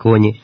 коні.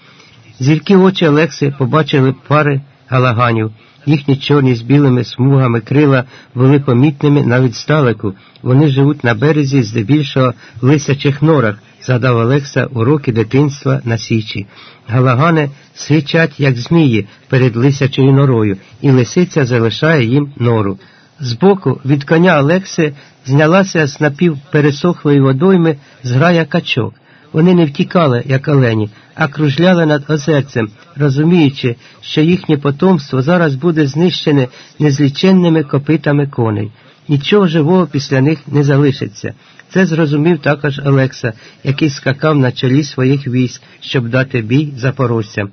Зірки очі Олекси побачили пари галаганів. Їхні чорні з білими смугами крила були помітними навіть здалеку. Вони живуть на березі, здебільшого в лисячих норах, згадав Олекса уроки дитинства на Січі. Галагани свічать, як змії, перед лисячою норою, і лисиця залишає їм нору. Збоку від коня Олекси знялася з напівпересохлої водойми зграя качок. Вони не втікали, як олені, а кружляли над озерцем, розуміючи, що їхнє потомство зараз буде знищене незліченними копитами коней. Нічого живого після них не залишиться. Це зрозумів також Олекса, який скакав на чолі своїх військ, щоб дати бій запорожцям.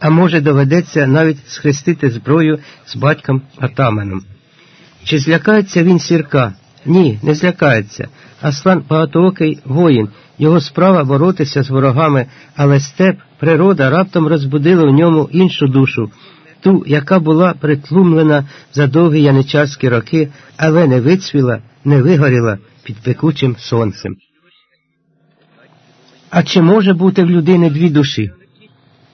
А може, доведеться навіть схрестити зброю з батьком Атаманом. Чи злякається він сірка? Ні, не злякається. Аслан багатоокий воїн, його справа боротися з ворогами, але степ, природа раптом розбудила в ньому іншу душу, ту, яка була притлумлена за довгі яничарські роки, але не вицвіла, не вигоріла під пекучим сонцем. А чи може бути в людини дві душі?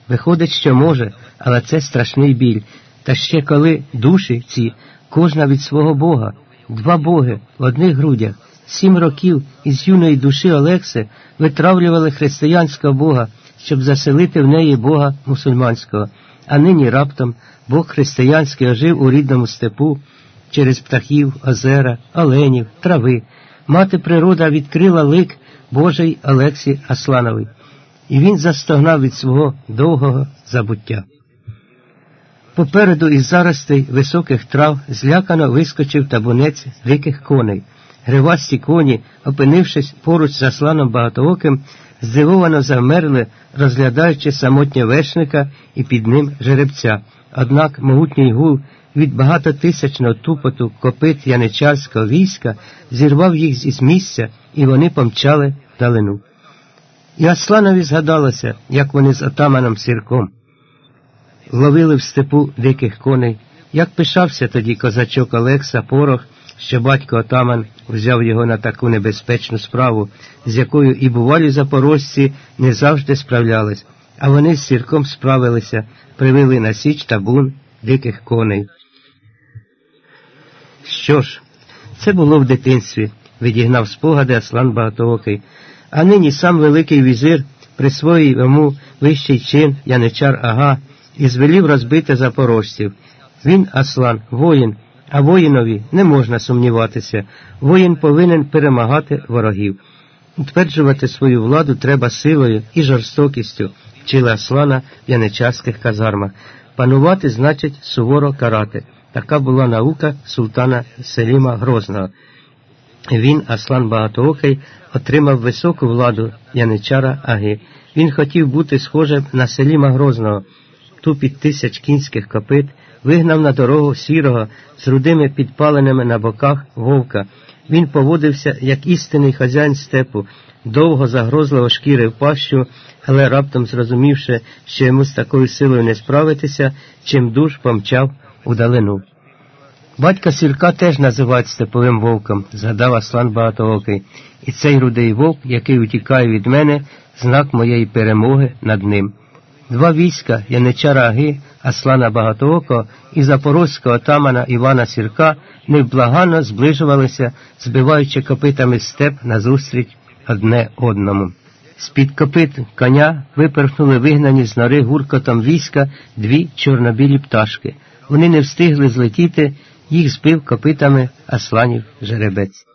Виходить, що може, але це страшний біль. Та ще коли душі ці, кожна від свого Бога, два боги в одних грудях, сім років із юної душі Олекси витравлювали християнського Бога, щоб заселити в неї Бога мусульманського, а нині раптом Бог християнський ожив у рідному степу через птахів, озера, оленів, трави. Мати природа відкрила лик Божий Олексі Аслановий, і він застогнав від свого довгого забуття. Попереду із заростей високих трав злякано вискочив табунець диких коней. Гривасті коні, опинившись поруч з Асланом Багатооким, здивовано замерли, розглядаючи самотнє вершника і під ним жеребця. Однак могутній гул від багатотисячного тупоту копит яничарського війська зірвав їх із місця, і вони помчали вдалину. І Асланові згадалося, як вони з отаманом Сірком ловили в степу диких коней, як пишався тоді козачок Олекса Порох, що батько отаман взяв його на таку небезпечну справу, з якою і бувалі запорожці не завжди справлялись, а вони з сірком справилися, привели на січ табун диких коней. Що ж, це було в дитинстві, відігнав спогади Аслан Багатоокий, а нині сам Великий візир присвоїв йому вищий чин Яничар Ага і звелів розбити запорожців. Він, Аслан, воїн, а воїнові не можна сумніватися. Воїн повинен перемагати ворогів. Утверджувати свою владу треба силою і жорстокістю, вчила Аслана в яничарських казармах. Панувати значить суворо карати. Така була наука султана Селіма Грозного. Він, Аслан Багатоокий, отримав високу владу яничара Аги. Він хотів бути схожим на Селіма Грозного, тупіт тисяч кінських копит, вигнав на дорогу сірого з рудими підпаленими на боках вовка. Він поводився як істинний хазяїн степу, довго загрозливо шкірив пащу, але раптом зрозумівши, що йому з такою силою не справитися, чим душ помчав удалину. Батька сірка теж називають степовим вовком, згадав Аслан Багатоокий, і цей рудий вовк, який утікає від мене, знак моєї перемоги над ним. Два війська Яничара Аги, Аслана Багатооко і запорозького отамана Івана Сірка невблаганно зближувалися, збиваючи копитами степ назустріч одне одному. З-під копит коня виперхнули вигнані з нори гуркотом війська дві чорнобілі пташки. Вони не встигли злетіти, їх збив копитами Асланів жеребець.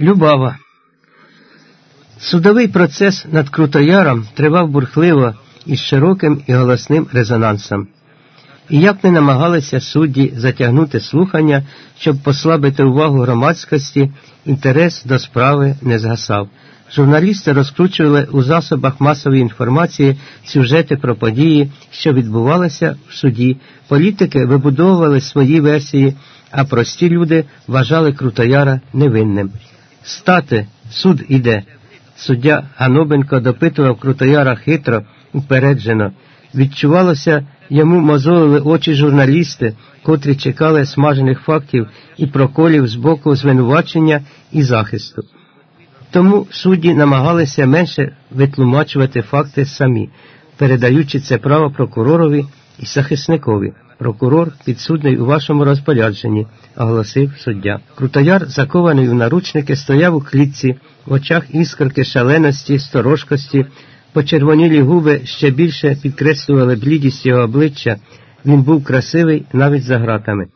Любава. Судовий процес над Крутояром тривав бурхливо із широким і голосним резонансом. І як не намагалися судді затягнути слухання, щоб послабити увагу громадськості, інтерес до справи не згасав. Журналісти розкручували у засобах масової інформації сюжети про події, що відбувалися в суді. Політики вибудовували свої версії, а прості люди вважали Крутояра невинним. Стати, суд іде. Суддя Ганобенко допитував Крутояра хитро, упереджено. Відчувалося, йому мозолили очі журналісти, котрі чекали смажених фактів і проколів з боку звинувачення і захисту. Тому судді намагалися менше витлумачувати факти самі, передаючи це право прокуророві і захисникові. Прокурор підсудний у вашому розпорядженні, оголосив суддя. Крутояр, закований у наручники, стояв у клітці, в очах іскорки шаленості, сторожкості, почервонілі губи ще більше підкреслювали блідість його обличчя. Він був красивий навіть за гратами.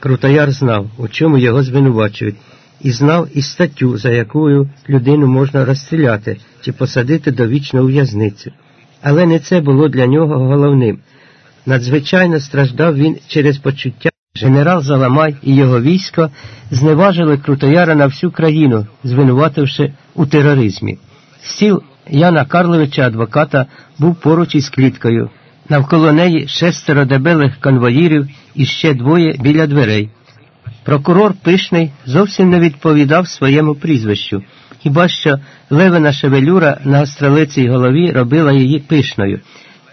Крутояр знав, у чому його звинувачують, і знав і статтю, за якою людину можна розстріляти чи посадити довічно у в'язницю. Але не це було для нього головним. Надзвичайно страждав він через почуття. Генерал Заламай і його військо зневажили Крутояра на всю країну, звинувативши у тероризмі. Стіл Яна Карловича адвоката був поруч із кліткою. Навколо неї шестеро дебелих конвоїрів і ще двоє біля дверей. Прокурор пишний зовсім не відповідав своєму прізвищу, хіба що левина шевелюра на гастролицій голові робила її пишною.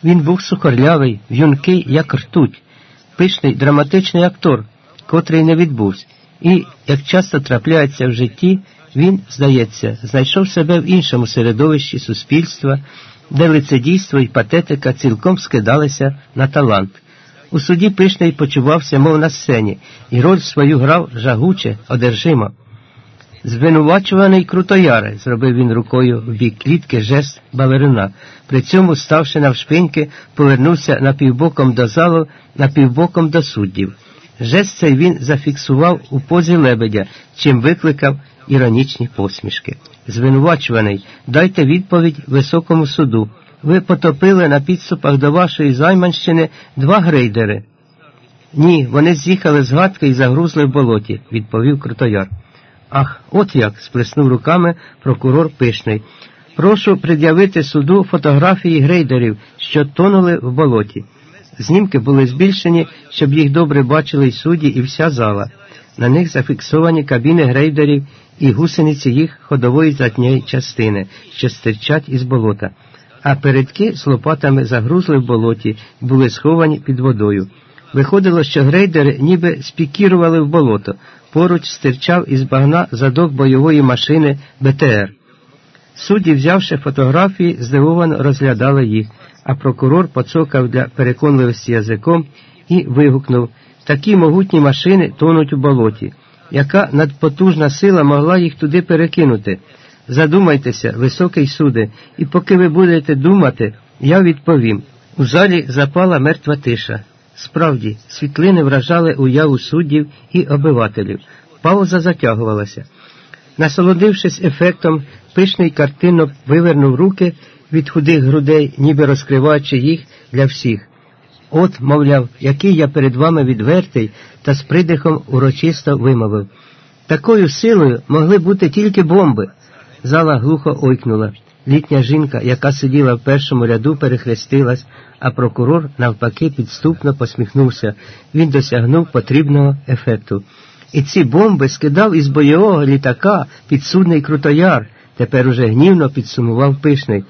Він був сухорлявий, в'юнкий, як ртуть, пишний драматичний актор, котрий не відбувся. І, як часто трапляється в житті, він, здається, знайшов себе в іншому середовищі суспільства, де лицедійство і патетика цілком скидалися на талант. У суді пишний почувався, мов на сцені, і роль свою грав жагуче, одержимо. Звинувачуваний крутояре, зробив він рукою в бік клітки жест балерина. При цьому, ставши навшпиньки, повернувся напівбоком до залу, напівбоком до суддів. Жест цей він зафіксував у позі лебедя, чим викликав іронічні посмішки. Звинувачуваний, дайте відповідь високому суду. Ви потопили на підступах до вашої займанщини два грейдери. Ні, вони з'їхали з гадки і загрузли в болоті, відповів Крутояр. Ах, от як. сплеснув руками прокурор пишний. Прошу пред'явити суду фотографії грейдерів, що тонули в болоті. Знімки були збільшені, щоб їх добре бачили й судді, і вся зала. На них зафіксовані кабіни грейдерів і гусениці їх ходової задньої частини, що стирчать із болота. А передки з лопатами загрузли в болоті були сховані під водою. Виходило, що грейдери ніби спікірували в болото, поруч стирчав із багна задок бойової машини БТР. Судді, взявши фотографії, здивовано розглядали їх, а прокурор поцокав для переконливості язиком і вигукнув такі могутні машини тонуть у болоті. Яка надпотужна сила могла їх туди перекинути? Задумайтеся, високий суде, і поки ви будете думати, я відповім. У залі запала мертва тиша. Справді, світлини вражали уяву суддів і обивателів. Пауза затягувалася. Насолодившись ефектом, пишний картинно вивернув руки від худих грудей, ніби розкриваючи їх для всіх. От, мовляв, який я перед вами відвертий, та з придихом урочисто вимовив. Такою силою могли бути тільки бомби. Зала глухо ойкнула. Літня жінка, яка сиділа в першому ряду, перехрестилась, а прокурор, навпаки, підступно посміхнувся. Він досягнув потрібного ефекту. І ці бомби скидав із бойового літака підсудний крутояр, тепер уже гнівно підсумував пишний.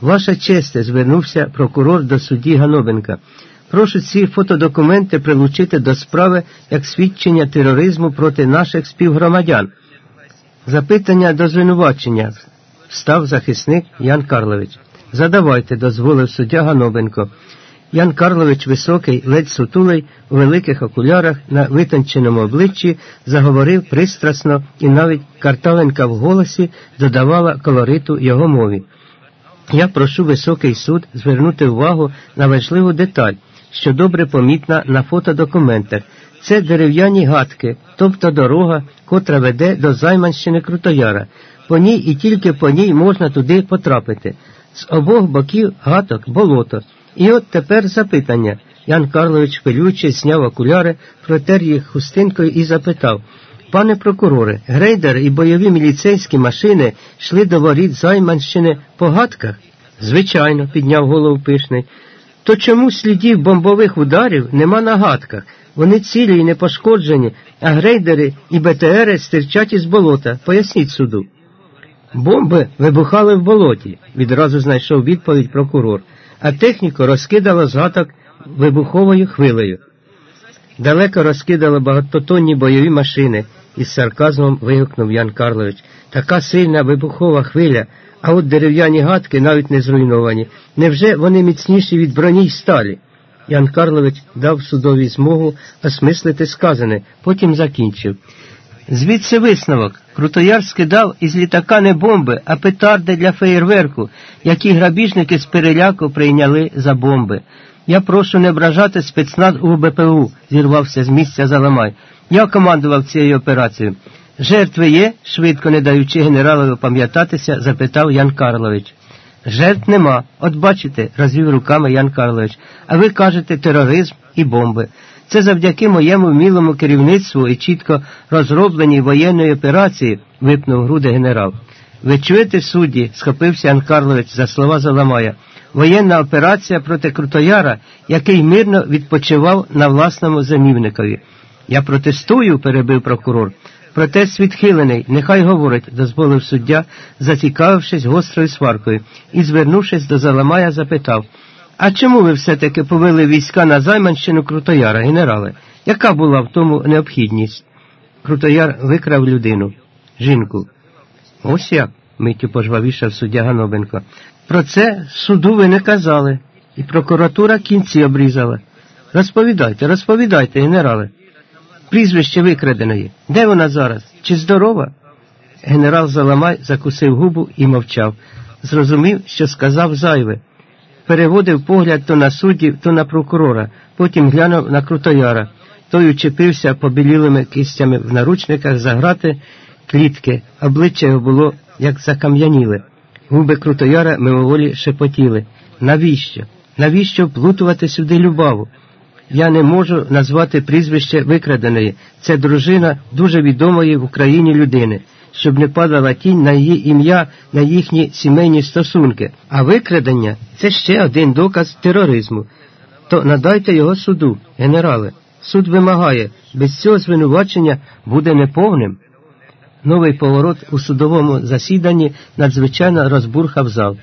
Ваша честь, звернувся прокурор до судді Ганобенка. Прошу ці фотодокументи прилучити до справи як свідчення тероризму проти наших співгромадян. Запитання до звинувачення, став захисник Ян Карлович. Задавайте, дозволив суддя Ганобенко. Ян Карлович високий, ледь сутулий, у великих окулярах на витонченому обличчі заговорив пристрасно, і навіть карталенка в голосі додавала колориту його мові. Я прошу високий суд звернути увагу на важливу деталь, що добре помітна на фотодокументах. Це дерев'яні гадки, тобто дорога, котра веде до Займанщини Крутояра. По ній і тільки по ній можна туди потрапити. З обох боків гаток, болото. І от тепер запитання. Ян Карлович хвилюючи, зняв окуляри, протер їх хустинкою і запитав Пане прокуроре, грейдер і бойові міліцейські машини йшли до воріт Займанщини по гадках? Звичайно, підняв голову пишний. То чому слідів бомбових ударів нема на гадках? Вони цілі і не пошкоджені, а грейдери і БТРи стирчать із болота. Поясніть суду. Бомби вибухали в болоті, відразу знайшов відповідь прокурор, а техніку розкидало з гаток вибуховою хвилею. Далеко розкидало багатотонні бойові машини, із сарказмом вигукнув Ян Карлович. Така сильна вибухова хвиля, а от дерев'яні гадки навіть не зруйновані. Невже вони міцніші від броні й сталі? Ян Карлович дав судові змогу осмислити сказане, потім закінчив. Звідси висновок. Крутояр скидав із літака не бомби, а петарди для феєрверку, які грабіжники з переляку прийняли за бомби. Я прошу не ображати спецназ у БПУ, зірвався з місця Заламай. Я командував цією операцією. Жертви є, швидко не даючи генералові опам'ятатися, запитав Ян Карлович. Жертв нема. От бачите, розвів руками Ян Карлович. А ви кажете тероризм і бомби. Це завдяки моєму вмілому керівництву і чітко розробленій воєнної операції, випнув груди генерал. Ви чуєте, судді, схопився Ян Карлович за слова Заламая. Воєнна операція проти Крутояра, який мирно відпочивав на власному замівникові. Я протестую, перебив прокурор. Протест відхилений, нехай говорить, дозволив суддя, зацікавившись гострою сваркою, і, звернувшись до Заламая, запитав А чому ви все-таки повели війська на Займанщину Крутояра, генерале? Яка була в тому необхідність? Крутояр викрав людину, жінку. Ось як, миттю пожвавішав суддя Ганобенко. Про це суду ви не казали, і прокуратура кінці обрізала. Розповідайте, розповідайте, генерале. Прізвище викраденої. Де вона зараз? Чи здорова? Генерал Заламай закусив губу і мовчав. Зрозумів, що сказав зайве. Переводив погляд то на суддів, то на прокурора, потім глянув на Крутояра. Той учепився побілілими кистями в наручниках заграти клітки, обличчя його було, як закам'яніле. Губи Крутояра мимоволі шепотіли. Навіщо? Навіщо вплутувати сюди любаву? Я не можу назвати прізвище викраденої. Це дружина дуже відомої в Україні людини, щоб не падала тінь на її ім'я, на їхні сімейні стосунки. А викрадення це ще один доказ тероризму. То надайте його суду, генерале. Суд вимагає, без цього звинувачення буде неповним. Новий поворот у судовому засіданні надзвичайно розбурхав зал.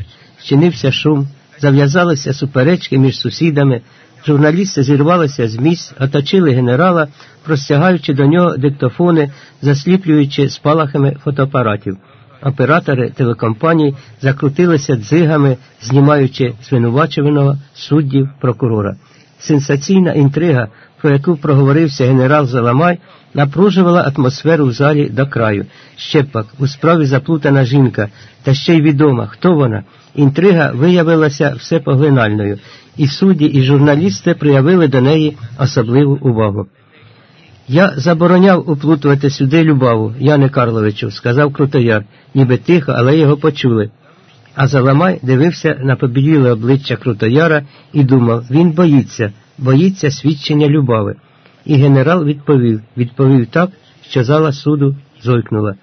Щинився шум, зав'язалися суперечки між сусідами. Журналісти зірвалися з місць, оточили генерала, простягаючи до нього диктофони, засліплюючи спалахами фотоапаратів. Оператори телекомпаній закрутилися дзигами, знімаючи звинувачуваного суддів прокурора. Сенсаційна інтрига, про яку проговорився генерал Заламай, напружувала атмосферу в залі до краю. Ще пак, у справі заплутана жінка, та ще й відома, хто вона. Інтрига виявилася всепоглинальною, і судді, і журналісти проявили до неї особливу увагу. Я забороняв уплутувати сюди любаву, Яне Карловичу, сказав Крутояр, ніби тихо, але його почули. А Заламай дивився на побіліле обличчя Крутояра і думав, він боїться, боїться свідчення любави. І генерал відповів, відповів так, що зала суду зойкнула.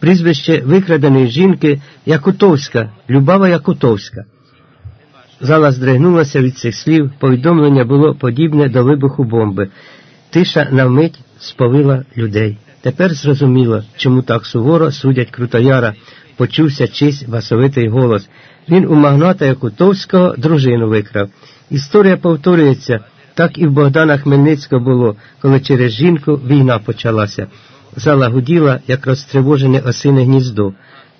Прізвище викраденої жінки Якутовська, Любава Якутовська. Зала здригнулася від цих слів, повідомлення було подібне до вибуху бомби. Тиша на вмить сповила людей. Тепер зрозуміло, чому так суворо судять Крутояра, почувся чийсь басовитий голос. Він у магната Якутовського дружину викрав. Історія повторюється, так і в Богдана Хмельницького було, коли через жінку війна почалася. Зала гуділа, як розтривожене осине гніздо.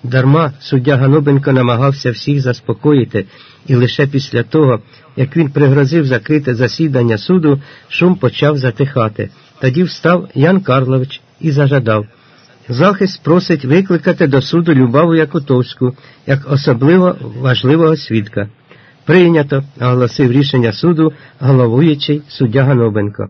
Дарма суддя Ганобенко намагався всіх заспокоїти, і лише після того, як він пригрозив закрите засідання суду, шум почав затихати. Тоді встав Ян Карлович і зажадав. Захист просить викликати до суду Любаву Якутовську як особливо важливого свідка. Прийнято, оголосив рішення суду головуючий суддя Ганобенко.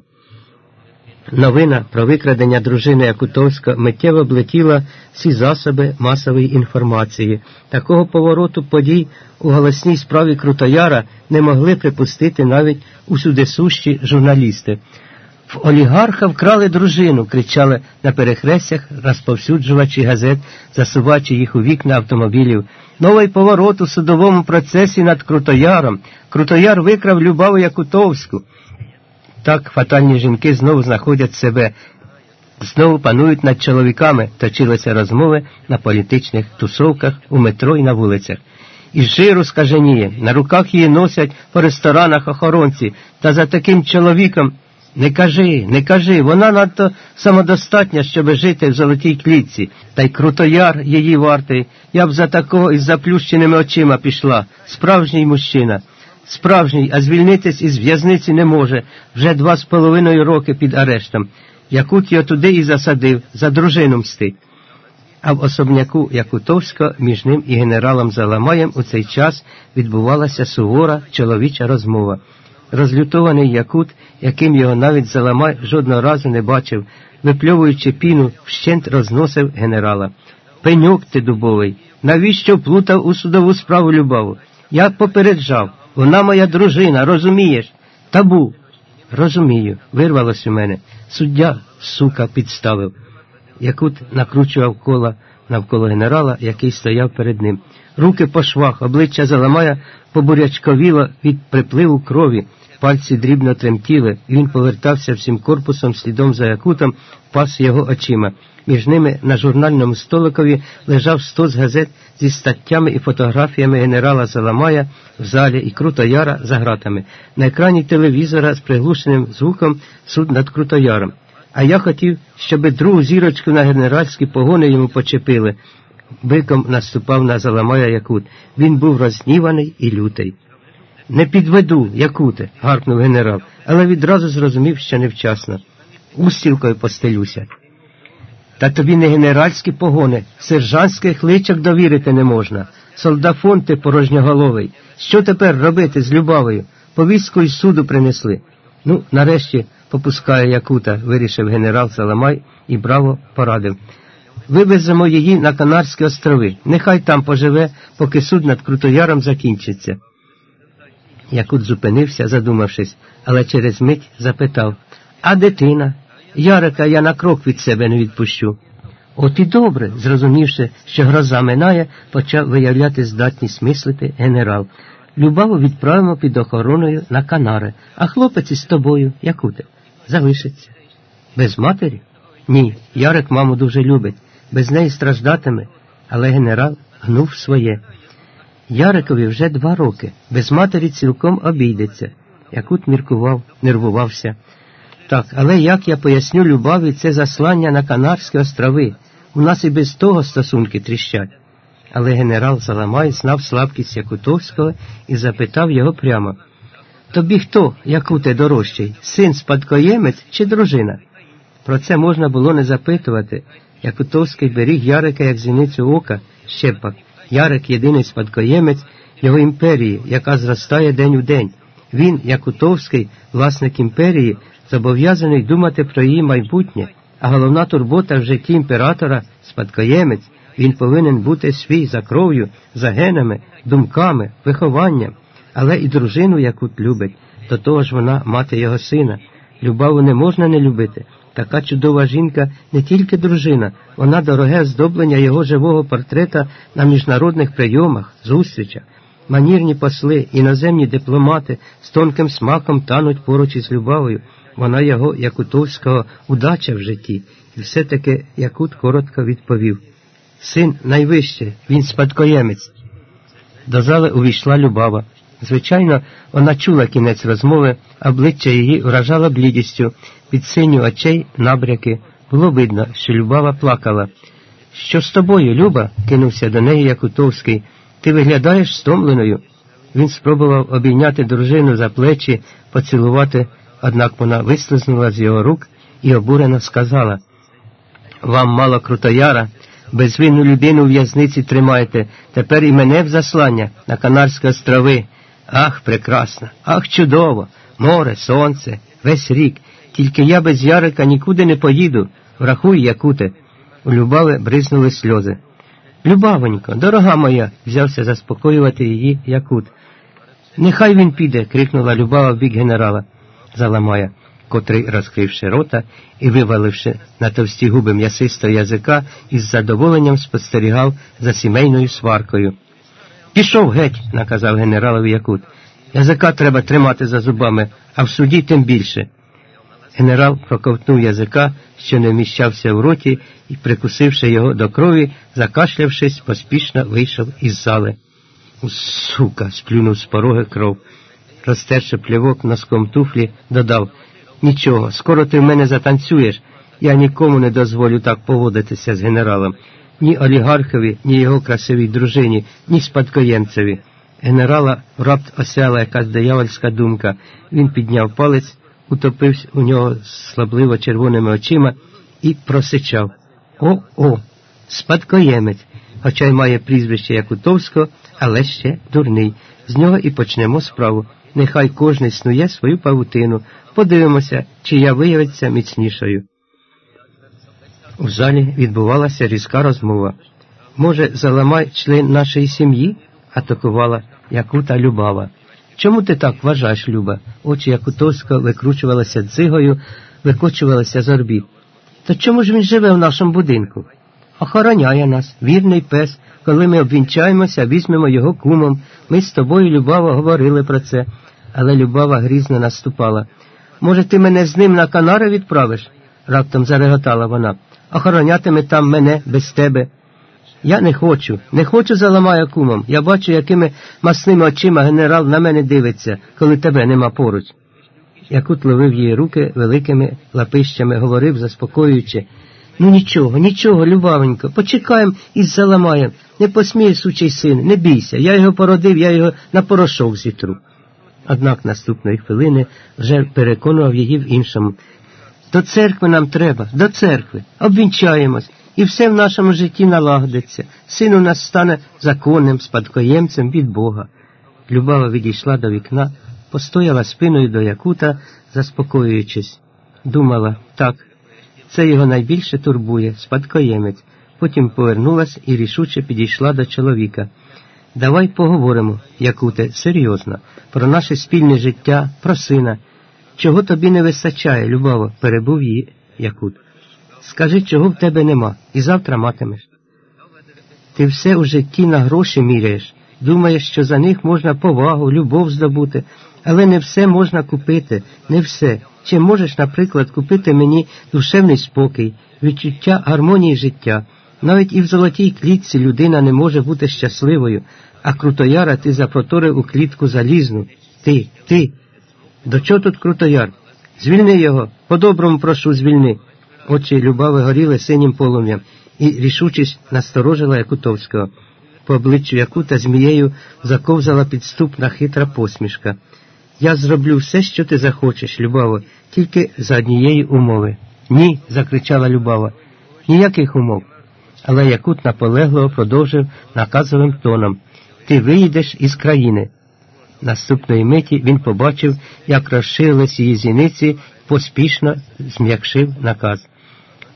Новина про викрадення дружини Якутовська миттєво облетіла всі засоби масової інформації. Такого повороту подій у голосній справі Крутояра не могли припустити навіть усюдисущі журналісти. В олігарха вкрали дружину, кричали на перехрестях розповсюджувачі газет, засуваючи їх у вікна автомобілів. Новий поворот у судовому процесі над Крутояром. Крутояр викрав Любаву Якутовську. Так фатальні жінки знову знаходять себе, знову панують над чоловіками, точилися розмови на політичних тусовках у метро і на вулицях. Із жиру скаженіє, на руках її носять по ресторанах охоронці, та за таким чоловіком Не кажи, не кажи, вона надто самодостатня, щоб жити в золотій клітці, та й крутояр її вартий. Я б за такого із заплющеними очима пішла. Справжній мужчина. Справжній, а звільнитись із в'язниці не може, вже два з половиною роки під арештом. Якут його туди і засадив, за дружину мстить. А в особняку Якутовська між ним і генералом Заламаєм у цей час відбувалася сувора чоловіча розмова. Розлютований Якут, яким його навіть Заламай жодного разу не бачив, випльовуючи піну, вщент розносив генерала. Пеньок ти дубовий, навіщо плутав у судову справу любаву? Я попереджав, вона моя дружина, розумієш? Табу. Розумію, вирвалось у мене. Суддя, сука, підставив. Якут накручував кола навколо генерала, який стояв перед ним. Руки по швах, обличчя заламая побурячковіло від припливу крові, пальці дрібно тремтіли, він повертався всім корпусом слідом за якутом, пас його очима. Між ними на журнальному столикові лежав стос газет зі статтями і фотографіями генерала Заламая в залі і Крутояра за гратами. На екрані телевізора з приглушеним звуком суд над Крутояром. А я хотів, щоби другу зірочку на генеральські погони йому почепили. Биком наступав на Заламая Якут. Він був розніваний і лютий. Не підведу, Якуте, гаркнув генерал, але відразу зрозумів, що невчасно. Устілкою постелюся. Та тобі не генеральські погони, сержантських личок довірити не можна. Солдафон ти порожньоголовий. Що тепер робити з Любавою? Повістку із суду принесли. Ну, нарешті попускає Якута, вирішив генерал Саламай і браво порадив. Вивеземо її на Канарські острови. Нехай там поживе, поки суд над Крутояром закінчиться. Якут зупинився, задумавшись, але через мить запитав А дитина? Ярика я на крок від себе не відпущу. От і добре, зрозумівши, що гроза минає, почав виявляти здатність мислити генерал. Любаву відправимо під охороною на Канари, а хлопець із тобою, Якуте, залишиться. Без матері? Ні, Ярик маму дуже любить, без неї страждатиме, але генерал гнув своє. Ярикові вже два роки, без матері цілком обійдеться. Якут міркував, нервувався. Так, але як я поясню любові це заслання на Канарські острови? У нас і без того стосунки тріщать. Але генерал Заламай знав слабкість Якутовського і запитав його прямо Тобі хто, Якуте, дорожчий, син спадкоємець чи дружина? Про це можна було не запитувати. Якутовський беріг Ярика як зіницю ока, щепак. Ярик єдиний спадкоємець його імперії, яка зростає день у день. Він, Якутовський, власник імперії, зобов'язаний думати про її майбутнє, а головна турбота в житті імператора спадкоємець. Він повинен бути свій за кров'ю, за генами, думками, вихованням, але і дружину, яку любить, до того ж вона мати його сина. Любаву не можна не любити. Така чудова жінка не тільки дружина, вона дороге здоблення його живого портрета на міжнародних прийомах, зустрічах. Манірні посли, іноземні дипломати з тонким смаком тануть поруч із любов'ю. Вона його, Якутовського, удача в житті, і все-таки Якут коротко відповів Син найвище, він спадкоємець. До зали увійшла Любава. Звичайно, вона чула кінець розмови, обличчя її вражало блідістю, під синю очей набряки. Було видно, що Любава плакала. Що з тобою, Люба? кинувся до неї Якутовський. Ти виглядаєш стомленою. Він спробував обійняти дружину за плечі, поцілувати, однак вона вислизнула з його рук і обурено сказала Вам мало крутояра, безвинну людину в в'язниці тримаєте, тепер і мене в заслання на Канарські острови. Ах, прекрасно, ах, чудово, море, сонце, весь рік. Тільки я без Ярика нікуди не поїду. Врахуй, Якуте. У Любави бризнули сльози. Любавонько, дорога моя, взявся заспокоювати її Якут. Нехай він піде, крикнула Любава в бік генерала Заламая, котрий, розкривши рота і виваливши на товсті губи м'ясистого язика, із задоволенням спостерігав за сімейною сваркою. Пішов геть, наказав генералові Якут. Язика треба тримати за зубами, а в суді тим більше. Генерал проковтнув язика, що не вміщався в роті, і, прикусивши його до крові, закашлявшись, поспішно вийшов із зали. Сука, сплюнув з пороги кров. Розтерши плівок носком туфлі, додав Нічого, скоро ти в мене затанцюєш. Я нікому не дозволю так поводитися з генералом, ні олігархові, ні його красивій дружині, ні спадкоємцеві. Генерала рапт осяла якась диявольська думка. Він підняв палець, утопився у нього слабливо червоними очима і просичав О-о, спадкоємець, хоча й має прізвище Якутовського, але ще дурний. З нього і почнемо справу. Нехай кожний снує свою павутину. Подивимося, чия виявиться міцнішою. У залі відбувалася різка розмова. Може, заламай член нашої сім'ї? атакувала Якута Любава. Чому ти так вважаєш, Люба? Очі Якутовського викручувалися дзигою, викочувалися з орбіт. То чому ж він живе в нашому будинку? Охороняє нас, вірний пес. Коли ми обвінчаємося, візьмемо його кумом. Ми з тобою, Любава, говорили про це, але Любава грізно наступала. Може, ти мене з ним на канари відправиш? раптом зареготала вона. Охоронятиме там мене без тебе. Я не хочу, не хочу заламаю кумом. Я бачу, якими масними очима генерал на мене дивиться, коли тебе нема поруч. Якут ловив її руки великими лапищами, говорив, заспокоюючи. Ну нічого, нічого, любавенько, почекаємо із заламаєм. Не посміє, сучий син, не бійся. Я його породив, я його на порошок зітру. Однак наступної хвилини вже переконував її в іншому. До церкви нам треба, до церкви, обвінчаємось, і все в нашому житті налагодиться. Син у нас стане законним спадкоємцем від Бога. Любава відійшла до вікна, постояла спиною до Якута, заспокоюючись. Думала, так, це його найбільше турбує, спадкоємець. Потім повернулась і рішуче підійшла до чоловіка. Давай поговоримо, Якуте, серйозно, про наше спільне життя, про сина. Чого тобі не вистачає, Любово, перебув її Якут. Скажи, чого в тебе нема, і завтра матимеш. Ти все у житті на гроші міряєш, думаєш, що за них можна повагу, любов здобути, але не все можна купити, не все. Чи можеш, наприклад, купити мені душевний спокій, відчуття гармонії життя? Навіть і в золотій клітці людина не може бути щасливою, а крутояра ти запроторив у клітку залізну. Ти, ти. До чого тут крутояр? Звільни його, по-доброму прошу, звільни. Очі Любави горіли синім полум'ям, і рішучість насторожила Якутовського. По обличчю Якута змією заковзала підступна хитра посмішка. Я зроблю все, що ти захочеш, Любаво, тільки за однієї умови. Ні, закричала Любава. Ніяких умов. Але Якут наполегливо продовжив наказовим тоном Ти виїдеш із країни. Наступної миті він побачив, як розширились її зіниці, поспішно зм'якшив наказ.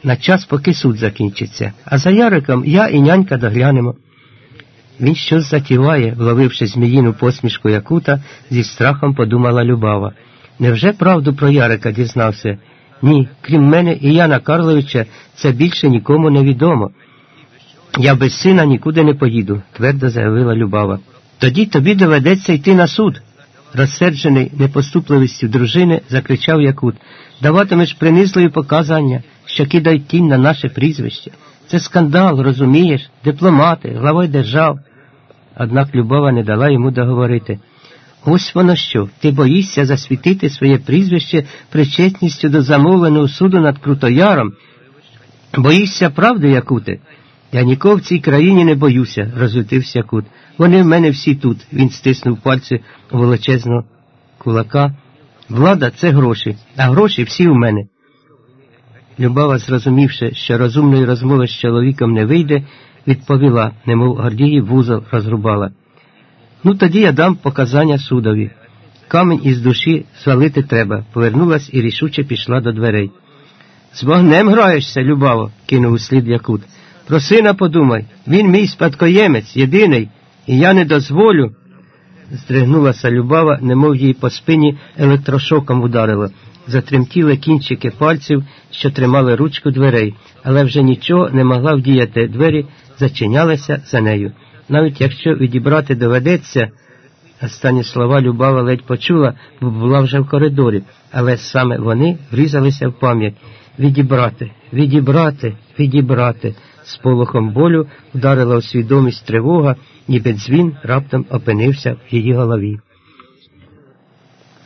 На час, поки суд закінчиться, а за Яриком я і нянька доглянемо. Він щось затіває, вловивши зміїну посмішку Якута, зі страхом подумала Любава. Невже правду про Ярика дізнався? Ні, крім мене і Яна Карловича, це більше нікому не відомо. Я без сина нікуди не поїду, твердо заявила Любава. Тоді тобі доведеться йти на суд. Розсерджений непоступливістю дружини, закричав Якут. Даватимеш принизливі показання, що кидають тінь на наше прізвище. Це скандал, розумієш, дипломати, главой держав. Однак Любова не дала йому договорити. Ось воно що, ти боїшся засвітити своє прізвище причетністю до замовленого суду над Крутояром? Боїшся правди, Якуте? Я нікого в цій країні не боюся, розлютився Кут. Вони в мене всі тут. Він стиснув пальці величезного кулака. Влада це гроші, а гроші всі в мене. Любава, зрозумівши, що розумної розмови з чоловіком не вийде, відповіла, немов Гордії вузол розрубала. Ну, тоді я дам показання судові. Камінь із душі свалити треба, повернулась і рішуче пішла до дверей. З вогнем граєшся, Любаво, кинув у слід Якут. Про сина подумай, він мій спадкоємець, єдиний, і я не дозволю. Здригнулася Любава, немов їй по спині електрошоком ударило. Затремтіли кінчики пальців, що тримали ручку дверей, але вже нічого не могла вдіяти. Двері зачинялися за нею. Навіть якщо відібрати доведеться, останні слова Любава ледь почула, бо була вже в коридорі, але саме вони врізалися в пам'ять. Відібрати, відібрати, відібрати. З полохом болю вдарила у свідомість тривога, ніби дзвін раптом опинився в її голові.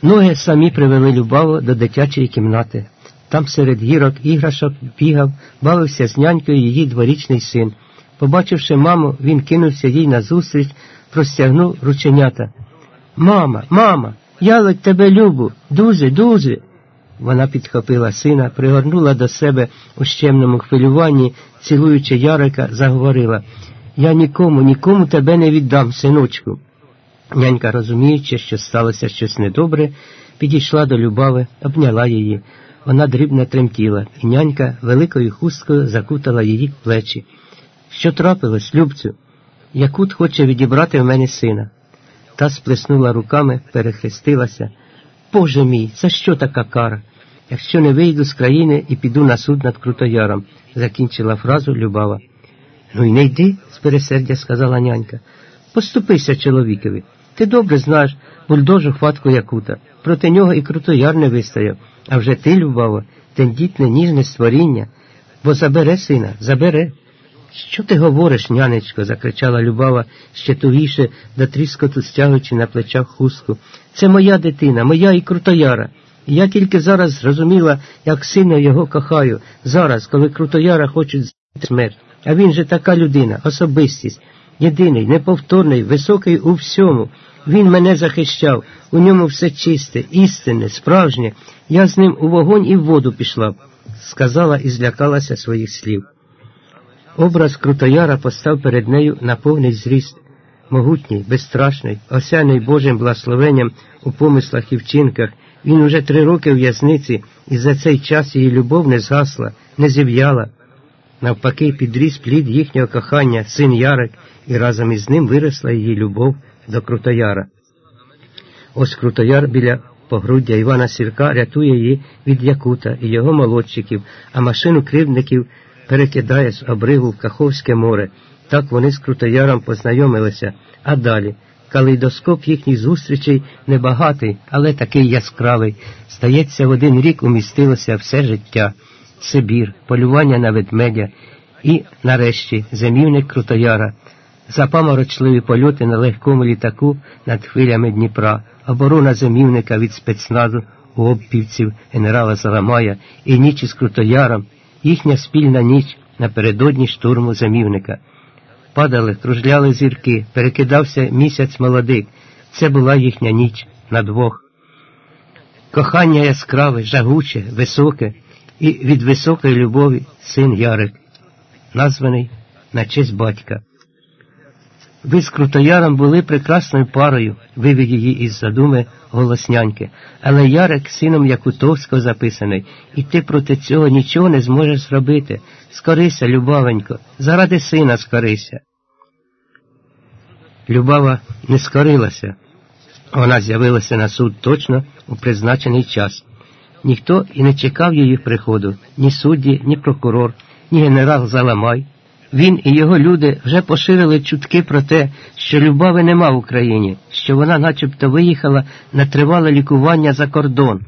Ноги самі привели Любаву до дитячої кімнати. Там серед гірок іграшок бігав, бавився з нянькою її дворічний син. Побачивши маму, він кинувся їй назустріч, простягнув рученята. Мама, мама, я ледь тебе любу, дуже, дуже. Вона підхопила сина, пригорнула до себе у щемному хвилюванні, цілуючи Ярика, заговорила Я нікому, нікому тебе не віддам, синочку. Нянька, розуміючи, що сталося щось недобре, підійшла до Любави, обняла її. Вона дрібно тремтіла, і нянька великою хусткою закутала її плечі. Що трапилось, Любцю? Якут хоче відібрати в мене сина. Та сплеснула руками, перехрестилася. Боже мій, за що така кара? Якщо не вийду з країни і піду на суд над Крутояром, закінчила фразу Любава. Ну й не йди, з пересердя сказала нянька. Поступися чоловікові. Ти добре знаєш бульдожу хватку Якута. Проти нього і Крутояр не вистояв. А вже ти, Любава, тендітне ніжне створіння, бо забере сина, забере. Що ти говориш, нянечко? закричала Любава, ще тугіше до тріскоту стягуючи на плечах хустку. Це моя дитина, моя і крутояра. Я тільки зараз зрозуміла, як сильно його кохаю, зараз, коли крутояра хочуть з'їсти смерть. А він же така людина, особистість, єдиний, неповторний, високий у всьому. Він мене захищав, у ньому все чисте, істинне, справжнє. Я з ним у вогонь і в воду пішла, сказала і злякалася своїх слів. Образ Крутояра постав перед нею на повний зріст, могутній, безстрашний, осяний Божим благословенням у помислах і вчинках. Він уже три роки в в'язниці, і за цей час її любов не згасла, не зів'яла. Навпаки, підріс плід їхнього кохання, син Ярик, і разом із ним виросла її любов до Крутояра. Ось Крутояр біля погруддя Івана Сірка рятує її від Якута і його молодчиків, а машину кривдників перекидає з обриву в Каховське море. Так вони з Крутояром познайомилися, а далі. Калейдоскоп їхніх зустрічей небагатий, але такий яскравий. Стається, в один рік умістилося все життя, Сибір, полювання на ведмедя і, нарешті, зимівник Крутояра, запаморочливі польоти на легкому літаку над хвилями Дніпра, оборона зимівника від спецназу у обпівців генерала Заламая і ніч із Крутояром, їхня спільна ніч напередодні штурму замівника. Падали, кружляли зірки, перекидався місяць молодик. Це була їхня ніч на двох. Кохання яскраве, жагуче, високе, і від високої любові син Ярик, названий на честь батька. Ви з Крутояром були прекрасною парою, вивів її із задуми голосняньки, але Ярик сином Якутовського записаний, і ти проти цього нічого не зможеш зробити. Скорися, любавенько, заради сина скорися. Любава не скорилася. Вона з'явилася на суд точно у призначений час. Ніхто і не чекав її приходу, ні судді, ні прокурор, ні генерал Заламай. Він і його люди вже поширили чутки про те, що Любави нема в Україні, що вона начебто виїхала на тривале лікування за кордон.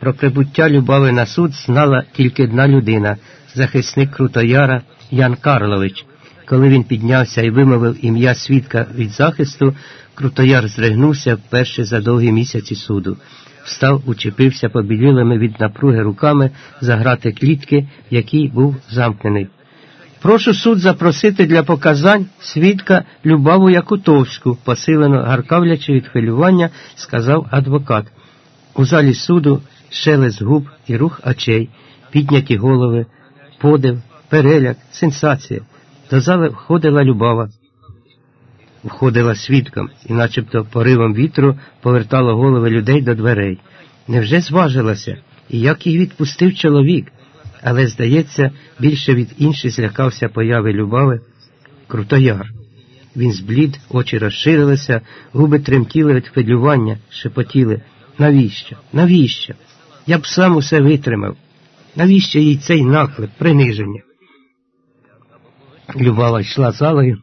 Про прибуття Любави на суд знала тільки одна людина захисник Крутояра Ян Карлович. Коли він піднявся і вимовив ім'я свідка від захисту, Крутояр здригнувся вперше за довгі місяці суду. Встав, учепився побілілими від напруги руками за грати клітки, в якій був замкнений. Прошу суд запросити для показань свідка Любаву Якутовську, посилено гаркавлячи від хвилювання, сказав адвокат. У залі суду шелест губ і рух очей, підняті голови, подив, переляк, сенсація. До зали входила Любава. Входила свідком і начебто поривом вітру повертала голови людей до дверей. Невже зважилася? І як їх відпустив чоловік? Але, здається, більше від інших злякався появи Любави Крутояр. Він зблід, очі розширилися, губи тремтіли від хвилювання, шепотіли. Навіщо? Навіщо? Я б сам усе витримав. Навіщо їй цей наклеп, приниження? Любава йшла залою,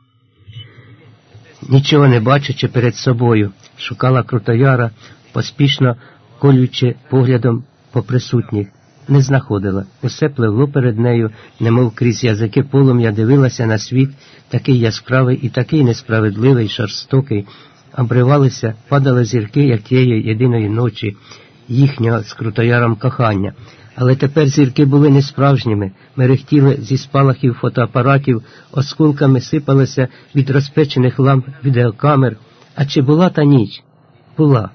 нічого не бачачи перед собою, шукала Крутояра, поспішно колючи поглядом по присутніх не знаходила. Усе пливло перед нею, немов крізь язики полум'я дивилася на світ, такий яскравий і такий несправедливий, жорстокий. обривалися, падали зірки, як тієї єдиної ночі, їхнього з крутояром кохання. Але тепер зірки були не справжніми, мерехтіли зі спалахів фотоапаратів, осколками сипалися від розпечених ламп відеокамер. А чи була та ніч? Була.